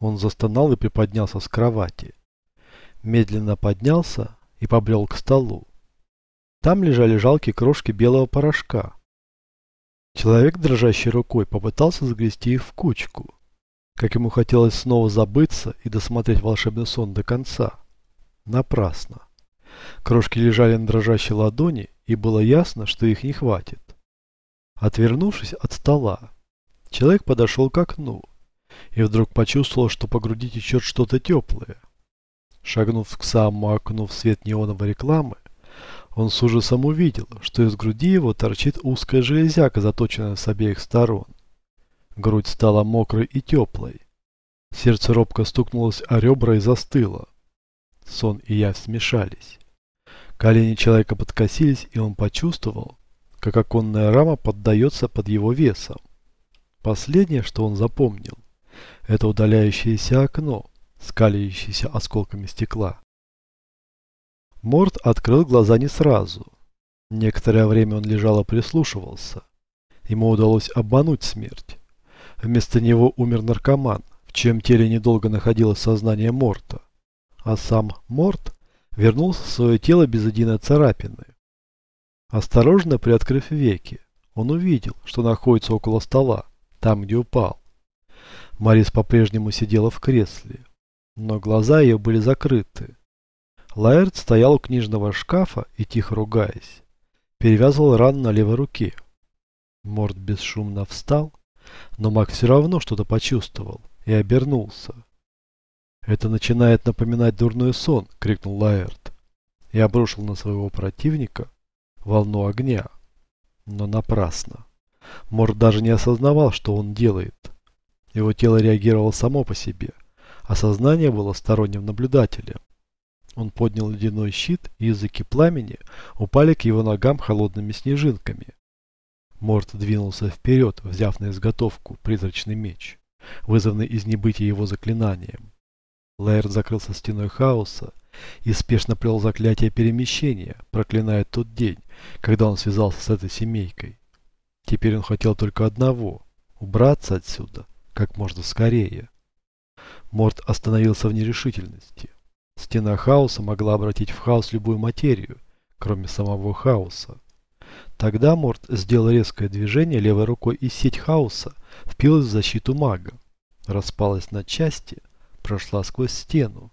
Он застонал и приподнялся с кровати. Медленно поднялся и побрел к столу. Там лежали жалкие крошки белого порошка. Человек, дрожащей рукой, попытался загрести их в кучку. Как ему хотелось снова забыться и досмотреть волшебный сон до конца. Напрасно. Крошки лежали на дрожащей ладони, и было ясно, что их не хватит. Отвернувшись от стола, человек подошел к окну и вдруг почувствовал, что по груди течет что-то теплое. Шагнув к самому окну в свет неоновой рекламы, он с ужасом увидел, что из груди его торчит узкая железяка, заточенная с обеих сторон. Грудь стала мокрой и теплой. Сердце робко стукнулось о ребра и застыло. Сон и явь смешались. Колени человека подкосились, и он почувствовал, как оконная рама поддается под его весом. Последнее, что он запомнил, это удаляющееся окно, скалящееся осколками стекла. Морд открыл глаза не сразу. Некоторое время он лежал и прислушивался. Ему удалось обмануть смерть. Вместо него умер наркоман, в чьем теле недолго находилось сознание Морта. А сам Морт вернулся в свое тело без единой царапины. Осторожно приоткрыв веки, он увидел, что находится около стола, там, где упал. Марис по-прежнему сидела в кресле, но глаза ее были закрыты. Лаэрт стоял у книжного шкафа и, тихо ругаясь, перевязывал рану на левой руке. Морд бесшумно встал, но маг все равно что-то почувствовал и обернулся. «Это начинает напоминать дурной сон!» — крикнул Лаэрт и обрушил на своего противника волну огня. Но напрасно. Морд даже не осознавал, что он делает. Его тело реагировало само по себе, а сознание было сторонним наблюдателем. Он поднял ледяной щит, и языки пламени упали к его ногам холодными снежинками. Морт двинулся вперед, взяв на изготовку призрачный меч, вызванный из небытия его заклинанием. Лаэрт закрылся стеной хаоса и спешно плел заклятие перемещения, проклиная тот день, когда он связался с этой семейкой. Теперь он хотел только одного – убраться отсюда как можно скорее. Морт остановился в нерешительности. Стена хаоса могла обратить в хаос любую материю, кроме самого хаоса. Тогда Морт сделал резкое движение левой рукой, и сеть хаоса впилась в защиту мага, распалась на части, прошла сквозь стену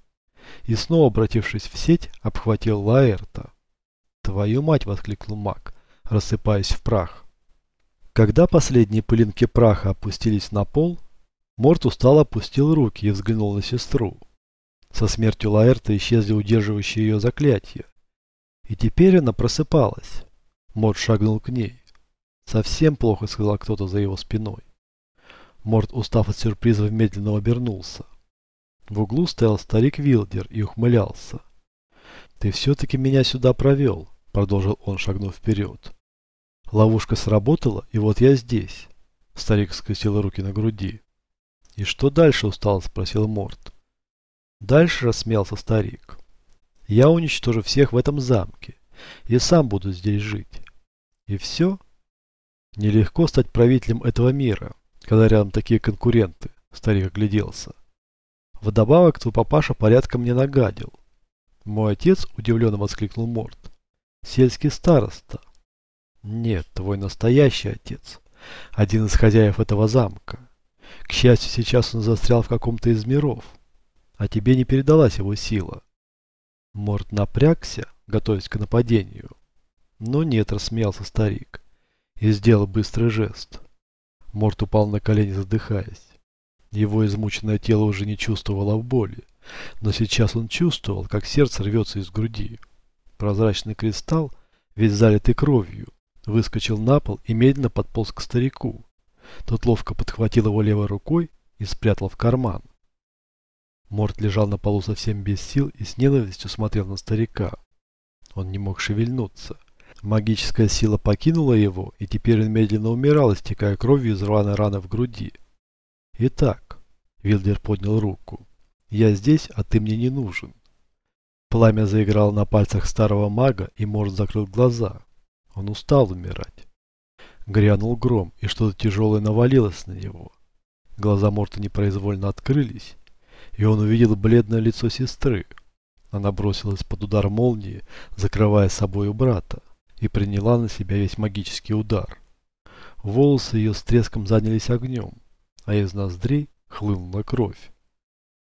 и снова, обратившись в сеть, обхватил Лаэрта. «Твою мать!» — воскликнул маг, рассыпаясь в прах. Когда последние пылинки праха опустились на пол, Морт устало опустил руки и взглянул на сестру. Со смертью Лаэрта исчезли удерживающие ее заклятия. И теперь она просыпалась. Морт шагнул к ней. Совсем плохо сказал кто-то за его спиной. Морт, устав от сюрпризов, медленно обернулся. В углу стоял старик Вилдер и ухмылялся. «Ты все-таки меня сюда провел», — продолжил он, шагнув вперед. «Ловушка сработала, и вот я здесь». Старик скрестил руки на груди. «И что дальше?» — устало спросил Морт. Дальше рассмеялся старик. Я уничтожу всех в этом замке. И сам буду здесь жить. И все? Нелегко стать правителем этого мира, когда рядом такие конкуренты. Старик огляделся. Вдобавок твой папаша порядком мне нагадил. Мой отец удивленно воскликнул Морт. Сельский староста. Нет, твой настоящий отец. Один из хозяев этого замка. К счастью, сейчас он застрял в каком-то из миров а тебе не передалась его сила. Морд напрягся, готовясь к нападению. Но нет, рассмеялся старик и сделал быстрый жест. Морд упал на колени, задыхаясь. Его измученное тело уже не чувствовало боли, но сейчас он чувствовал, как сердце рвется из груди. Прозрачный кристалл, весь залитый кровью, выскочил на пол и медленно подполз к старику. Тот ловко подхватил его левой рукой и спрятал в карман. Морт лежал на полу совсем без сил и с ненавистью смотрел на старика. Он не мог шевельнуться. Магическая сила покинула его, и теперь он медленно умирал, истекая кровью из рваной раны в груди. «Итак», — Вилдер поднял руку, — «я здесь, а ты мне не нужен». Пламя заиграло на пальцах старого мага, и Морт закрыл глаза. Он устал умирать. Грянул гром, и что-то тяжелое навалилось на него. Глаза Морта непроизвольно открылись, и он увидел бледное лицо сестры. Она бросилась под удар молнии, закрывая собою брата, и приняла на себя весь магический удар. Волосы ее с треском занялись огнем, а из ноздрей хлынула кровь.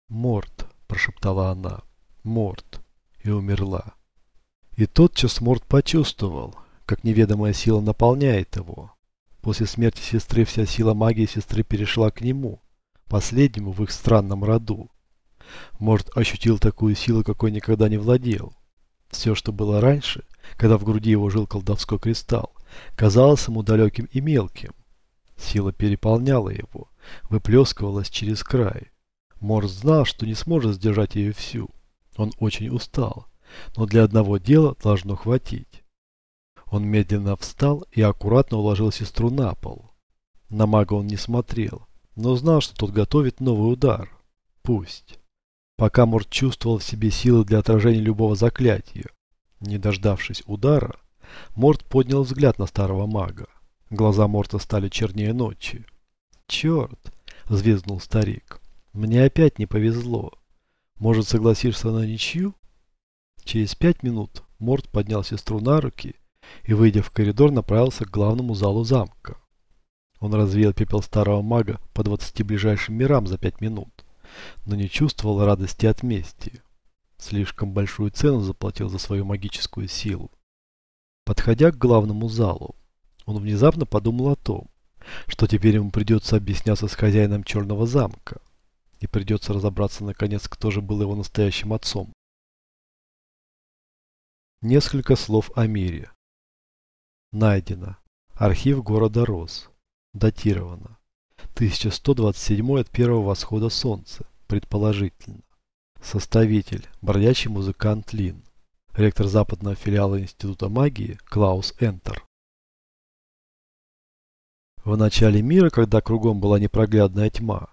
«Морт», – прошептала она, – «Морт», и умерла. И тотчас Морт почувствовал, как неведомая сила наполняет его. После смерти сестры вся сила магии сестры перешла к нему, последнему в их странном роду. Морт ощутил такую силу, какой никогда не владел. Все, что было раньше, когда в груди его жил колдовской кристалл, казалось ему далеким и мелким. Сила переполняла его, выплескивалась через край. Морс знал, что не сможет сдержать ее всю. Он очень устал, но для одного дела должно хватить. Он медленно встал и аккуратно уложил сестру на пол. На мага он не смотрел, но знал, что тот готовит новый удар. Пусть. Пока Морт чувствовал в себе силы для отражения любого заклятия. Не дождавшись удара, Морт поднял взгляд на старого мага. Глаза Морта стали чернее ночи. «Черт!» – взвизгнул старик. «Мне опять не повезло. Может, согласишься на ничью?» Через пять минут Морт поднял сестру на руки и, выйдя в коридор, направился к главному залу замка. Он развеял пепел старого мага по двадцати ближайшим мирам за пять минут но не чувствовал радости от мести. Слишком большую цену заплатил за свою магическую силу. Подходя к главному залу, он внезапно подумал о том, что теперь ему придется объясняться с хозяином Черного замка, и придется разобраться наконец, кто же был его настоящим отцом. Несколько слов о мире. Найдено. Архив города Рос. Датировано. 1127 от первого восхода солнца, предположительно. Составитель, бродячий музыкант Лин. Ректор западного филиала Института магии Клаус Энтер. В начале мира, когда кругом была непроглядная тьма,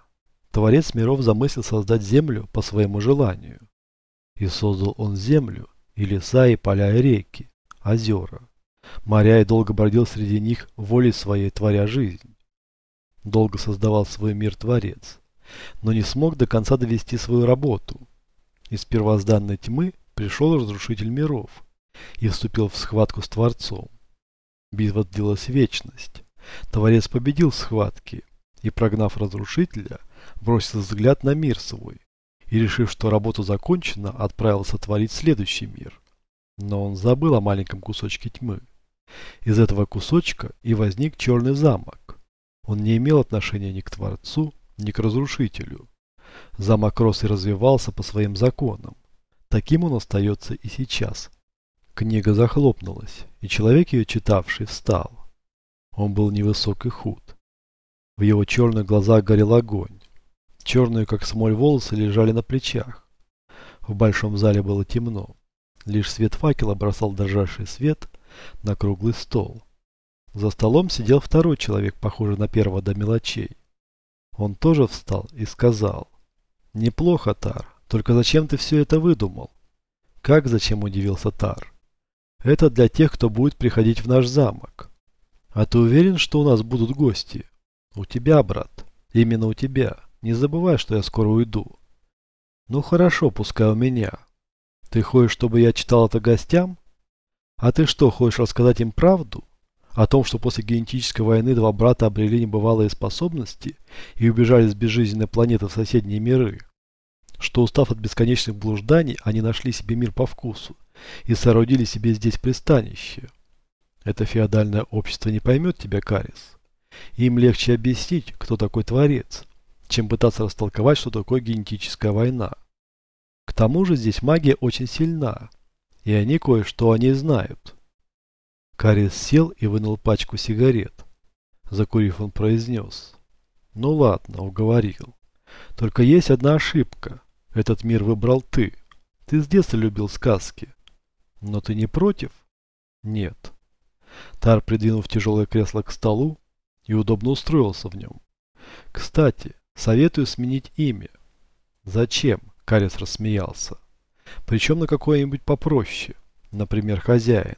Творец миров замыслил создать Землю по своему желанию. И создал он Землю, и леса, и поля, и реки, озера, моря, и долго бродил среди них волей своей, творя жизнь. Долго создавал свой мир Творец, но не смог до конца довести свою работу. Из первозданной тьмы пришел разрушитель миров и вступил в схватку с Творцом. Битва длилась вечность. Творец победил в схватке и, прогнав разрушителя, бросил взгляд на мир свой и, решив, что работа закончена, отправился творить следующий мир. Но он забыл о маленьком кусочке тьмы. Из этого кусочка и возник черный замок, он не имел отношения ни к Творцу, ни к Разрушителю. Замок рос и развивался по своим законам. Таким он остается и сейчас. Книга захлопнулась, и человек ее читавший встал. Он был невысок и худ. В его черных глазах горел огонь. Черные, как смоль, волосы лежали на плечах. В большом зале было темно. Лишь свет факела бросал дрожащий свет на круглый стол. За столом сидел второй человек, похожий на первого до мелочей. Он тоже встал и сказал. «Неплохо, Тар, только зачем ты все это выдумал?» «Как зачем?» – удивился Тар. «Это для тех, кто будет приходить в наш замок. А ты уверен, что у нас будут гости?» «У тебя, брат. Именно у тебя. Не забывай, что я скоро уйду». «Ну хорошо, пускай у меня. Ты хочешь, чтобы я читал это гостям? А ты что, хочешь рассказать им правду?» О том, что после генетической войны два брата обрели небывалые способности и убежали с безжизненной планеты в соседние миры. Что устав от бесконечных блужданий, они нашли себе мир по вкусу и соорудили себе здесь пристанище. Это феодальное общество не поймет тебя, Карис. Им легче объяснить, кто такой Творец, чем пытаться растолковать, что такое генетическая война. К тому же здесь магия очень сильна, и они кое-что о ней знают. Карис сел и вынул пачку сигарет. Закурив, он произнес. Ну ладно, уговорил. Только есть одна ошибка. Этот мир выбрал ты. Ты с детства любил сказки. Но ты не против? Нет. Тар, придвинув тяжелое кресло к столу, и удобно устроился в нем. Кстати, советую сменить имя. Зачем? Карис рассмеялся. Причем на какое-нибудь попроще. Например, хозяин.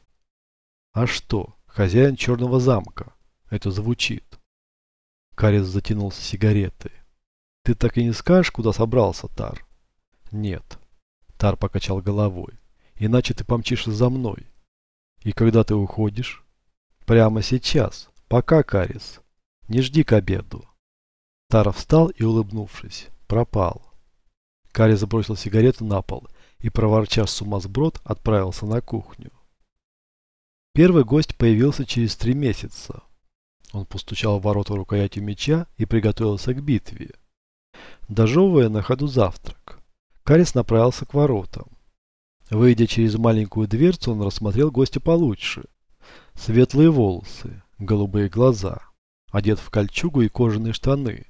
А что, хозяин черного замка? Это звучит. Карис затянулся сигаретой. Ты так и не скажешь, куда собрался, Тар? Нет. Тар покачал головой. Иначе ты помчишься за мной. И когда ты уходишь? Прямо сейчас. Пока, Карис. Не жди к обеду. Тара встал и, улыбнувшись, пропал. Карис забросил сигарету на пол и, проворчав сумасброд, отправился на кухню. Первый гость появился через три месяца. Он постучал в ворота рукоятью меча и приготовился к битве. Дожевывая на ходу завтрак, Карис направился к воротам. Выйдя через маленькую дверцу, он рассмотрел гостя получше. Светлые волосы, голубые глаза, одет в кольчугу и кожаные штаны.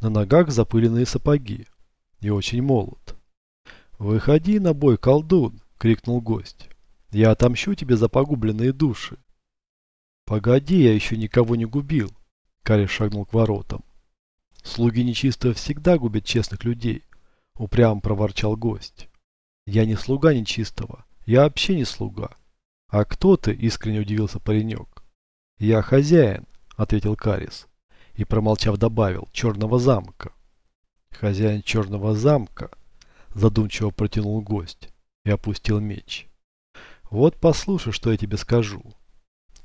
На ногах запыленные сапоги. И очень молод. «Выходи на бой, колдун!» — крикнул гость. «Я отомщу тебе за погубленные души!» «Погоди, я еще никого не губил!» Карис шагнул к воротам. «Слуги нечистого всегда губят честных людей!» — упрямо проворчал гость. «Я не слуга нечистого. Я вообще не слуга». «А кто ты?» — искренне удивился паренек. «Я хозяин», — ответил Карис. И, промолчав, добавил, «черного замка». «Хозяин черного замка», — задумчиво протянул гость и опустил меч. «Вот послушай, что я тебе скажу».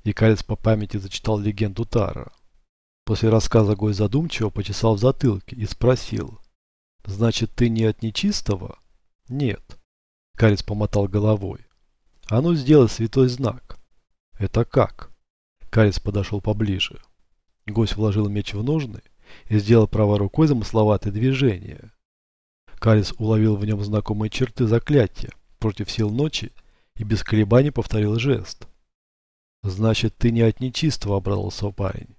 И Карис по памяти зачитал легенду Тара. После рассказа гость задумчиво почесал в затылке и спросил. «Значит, ты не от нечистого?» «Нет». Карис помотал головой. «А ну, сделай святой знак». «Это как?» Карис подошел поближе. Гость вложил меч в ножны и сделал правой рукой замысловатое движение. Карис уловил в нем знакомые черты заклятия против сил ночи и без колебаний повторил жест. «Значит, ты не от нечистого», — обрадовался парень.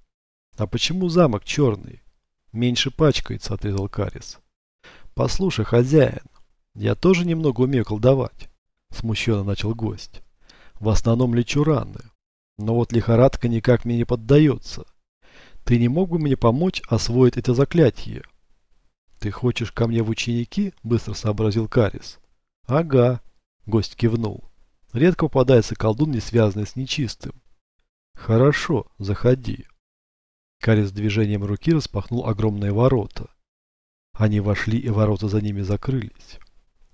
«А почему замок черный?» «Меньше пачкается», — отрезал Карис. «Послушай, хозяин, я тоже немного умею колдовать», — смущенно начал гость. «В основном лечу раны, но вот лихорадка никак мне не поддается. Ты не мог бы мне помочь освоить это заклятие?» «Ты хочешь ко мне в ученики?» – быстро сообразил Карис. «Ага», – гость кивнул. «Редко попадается колдун, не связанный с нечистым». «Хорошо, заходи». Карис движением руки распахнул огромные ворота. Они вошли, и ворота за ними закрылись.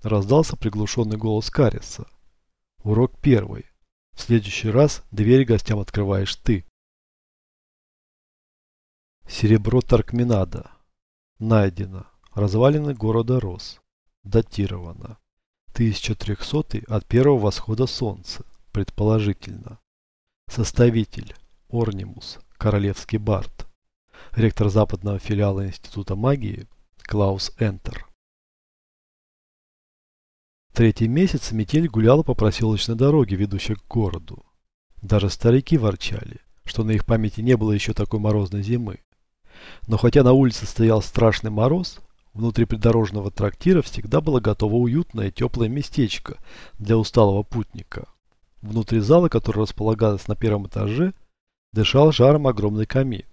Раздался приглушенный голос Кариса. Урок первый. В следующий раз дверь гостям открываешь ты. Серебро Таркминада. Найдено. Развалины города Рос. Датировано. 1300 от первого восхода солнца, предположительно. Составитель. Орнимус. Королевский бард. Ректор западного филиала Института магии Клаус Энтер. Третий месяц метель гуляла по проселочной дороге, ведущей к городу. Даже старики ворчали, что на их памяти не было еще такой морозной зимы. Но хотя на улице стоял страшный мороз, внутри придорожного трактира всегда было готово уютное теплое местечко для усталого путника. Внутри зала, который располагался на первом этаже, дышал жаром огромный камин.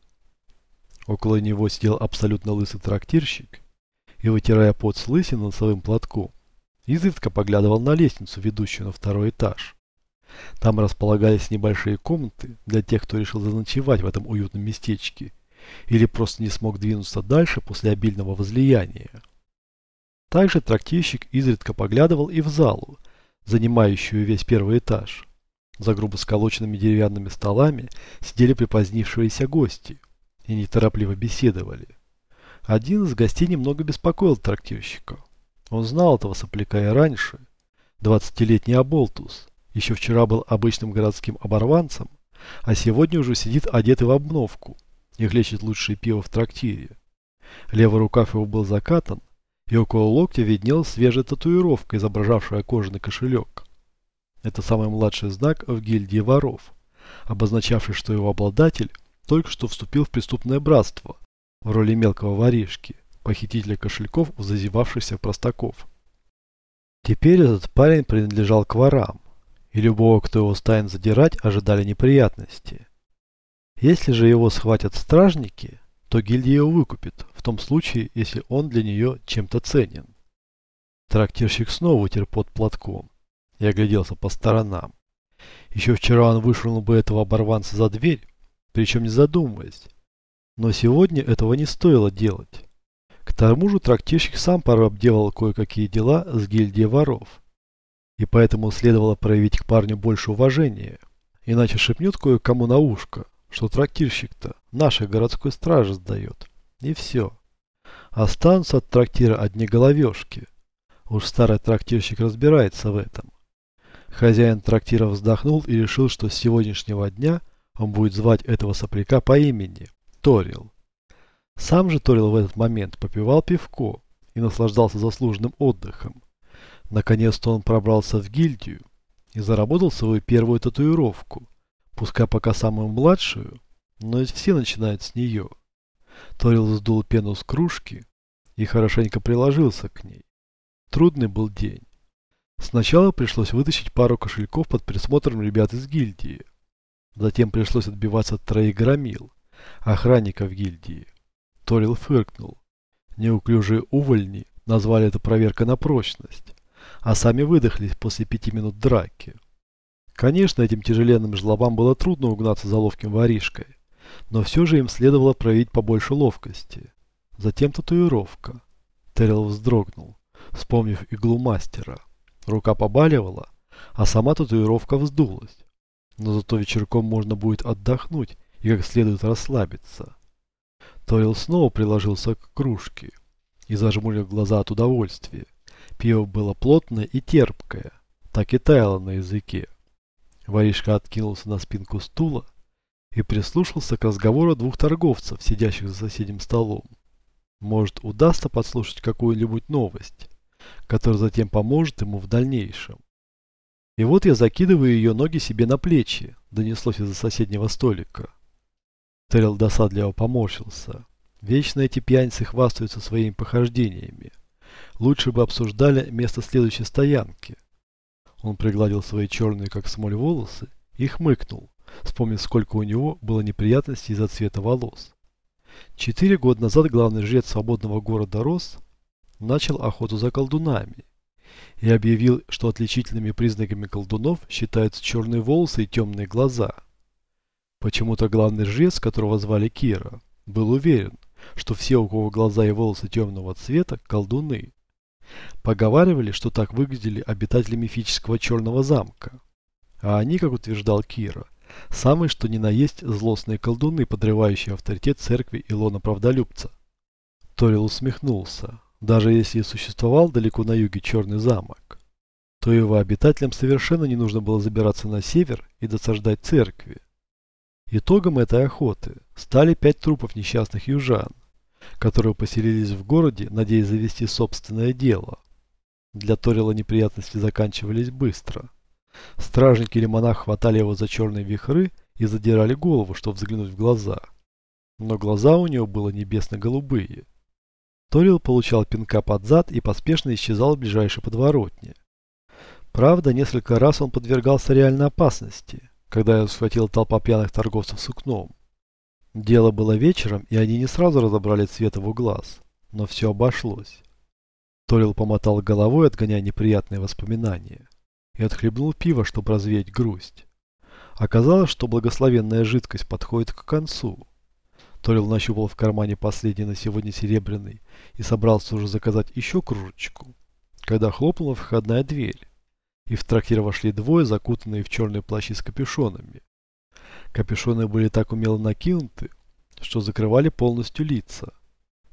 Около него сидел абсолютно лысый трактирщик и, вытирая пот с лысины носовым платком, изредка поглядывал на лестницу, ведущую на второй этаж. Там располагались небольшие комнаты для тех, кто решил заночевать в этом уютном местечке или просто не смог двинуться дальше после обильного возлияния. Также трактирщик изредка поглядывал и в залу, занимающую весь первый этаж. За грубо сколоченными деревянными столами сидели припозднившиеся гости и неторопливо беседовали. Один из гостей немного беспокоил трактирщика. Он знал этого сопляка и раньше. Двадцатилетний Аболтус еще вчера был обычным городским оборванцем, а сегодня уже сидит одетый в обновку и хлещет лучшее пиво в трактире. Левый рукав его был закатан, и около локтя виднелась свежая татуировка, изображавшая кожаный кошелек. Это самый младший знак в гильдии воров, обозначавший, что его обладатель только что вступил в преступное братство в роли мелкого воришки, похитителя кошельков у зазевавшихся простаков. Теперь этот парень принадлежал к ворам, и любого, кто его станет задирать, ожидали неприятности. Если же его схватят стражники, то гильдия его выкупит, в том случае, если он для нее чем-то ценен. Трактирщик снова утер под платком и огляделся по сторонам. Еще вчера он вышвырнул бы этого оборванца за дверь, причем не задумываясь. Но сегодня этого не стоило делать. К тому же трактирщик сам порой обделал кое-какие дела с гильдией воров. И поэтому следовало проявить к парню больше уважения. Иначе шепнет кое-кому на ушко, что трактирщик-то нашей городской стражи сдает. И все. Останутся от трактира одни головешки. Уж старый трактирщик разбирается в этом. Хозяин трактира вздохнул и решил, что с сегодняшнего дня он будет звать этого сопляка по имени Торил. Сам же Торил в этот момент попивал пивко и наслаждался заслуженным отдыхом. Наконец-то он пробрался в гильдию и заработал свою первую татуировку, пускай пока самую младшую, но ведь все начинают с нее. Торил сдул пену с кружки и хорошенько приложился к ней. Трудный был день. Сначала пришлось вытащить пару кошельков под присмотром ребят из гильдии. Затем пришлось отбиваться от троих громил, охранников гильдии. Торил фыркнул. Неуклюжие увольни назвали это проверка на прочность, а сами выдохлись после пяти минут драки. Конечно, этим тяжеленным жлобам было трудно угнаться за ловким воришкой, но все же им следовало проявить побольше ловкости. Затем татуировка. Террел вздрогнул, вспомнив иглу мастера. Рука побаливала, а сама татуировка вздулась. Но зато вечерком можно будет отдохнуть и как следует расслабиться. Торил снова приложился к кружке и зажмурил глаза от удовольствия. Пиво было плотное и терпкое, так и таяло на языке. Воришка откинулся на спинку стула и прислушался к разговору двух торговцев, сидящих за соседним столом. Может, удастся подслушать какую-нибудь новость который затем поможет ему в дальнейшем. И вот я закидываю ее ноги себе на плечи, донеслось из-за соседнего столика. Террел досадливо поморщился. Вечно эти пьяницы хвастаются своими похождениями. Лучше бы обсуждали место следующей стоянки. Он пригладил свои черные, как смоль, волосы и хмыкнул, вспомнив, сколько у него было неприятностей из-за цвета волос. Четыре года назад главный жрец свободного города Рос начал охоту за колдунами и объявил, что отличительными признаками колдунов считаются черные волосы и темные глаза. Почему-то главный жрец, которого звали Кира, был уверен, что все, у кого глаза и волосы темного цвета, колдуны. Поговаривали, что так выглядели обитатели мифического черного замка. А они, как утверждал Кира, самые что ни на есть злостные колдуны, подрывающие авторитет церкви Илона Правдолюбца. Торил усмехнулся. Даже если и существовал далеко на юге черный замок, то его обитателям совершенно не нужно было забираться на север и досаждать церкви. Итогом этой охоты стали пять трупов несчастных южан, которые поселились в городе, надеясь завести собственное дело. Для Торила неприятности заканчивались быстро. Стражники или монах хватали его за черные вихры и задирали голову, чтобы взглянуть в глаза. Но глаза у него были небесно-голубые, Торил получал пинка под зад и поспешно исчезал в ближайшей подворотне. Правда, несколько раз он подвергался реальной опасности, когда его схватила толпа пьяных торговцев сукном. Дело было вечером, и они не сразу разобрали цвет его глаз, но все обошлось. Торил помотал головой, отгоняя неприятные воспоминания, и отхлебнул пиво, чтобы развеять грусть. Оказалось, что благословенная жидкость подходит к концу. Торил нащупал в кармане последний на сегодня серебряный и собрался уже заказать еще кружечку, когда хлопнула входная дверь, и в трактир вошли двое, закутанные в черные плащи с капюшонами. Капюшоны были так умело накинуты, что закрывали полностью лица.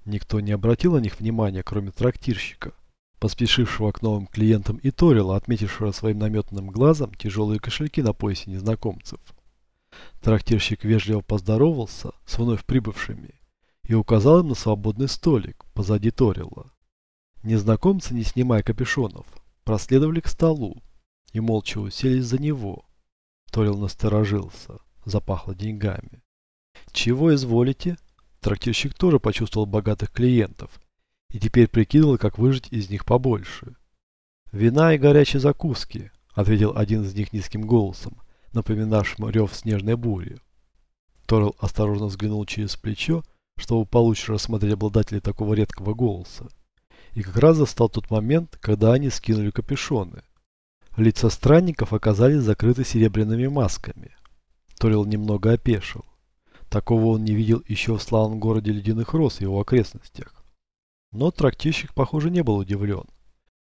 Никто не обратил на них внимания, кроме трактирщика, поспешившего к новым клиентам и Торила, отметившего своим наметанным глазом тяжелые кошельки на поясе незнакомцев. Трактирщик вежливо поздоровался с вновь прибывшими и указал им на свободный столик позади Торила. Незнакомцы, не снимая капюшонов, проследовали к столу и молча уселись за него. Торил насторожился, запахло деньгами. «Чего изволите?» Трактирщик тоже почувствовал богатых клиентов и теперь прикидывал, как выжить из них побольше. «Вина и горячие закуски», — ответил один из них низким голосом, напоминавшим рев снежной бури. Торл осторожно взглянул через плечо, чтобы получше рассмотреть обладателей такого редкого голоса. И как раз застал тот момент, когда они скинули капюшоны. Лица странников оказались закрыты серебряными масками. Торил немного опешил. Такого он не видел еще в славном городе Ледяных Роз и его окрестностях. Но трактирщик, похоже, не был удивлен.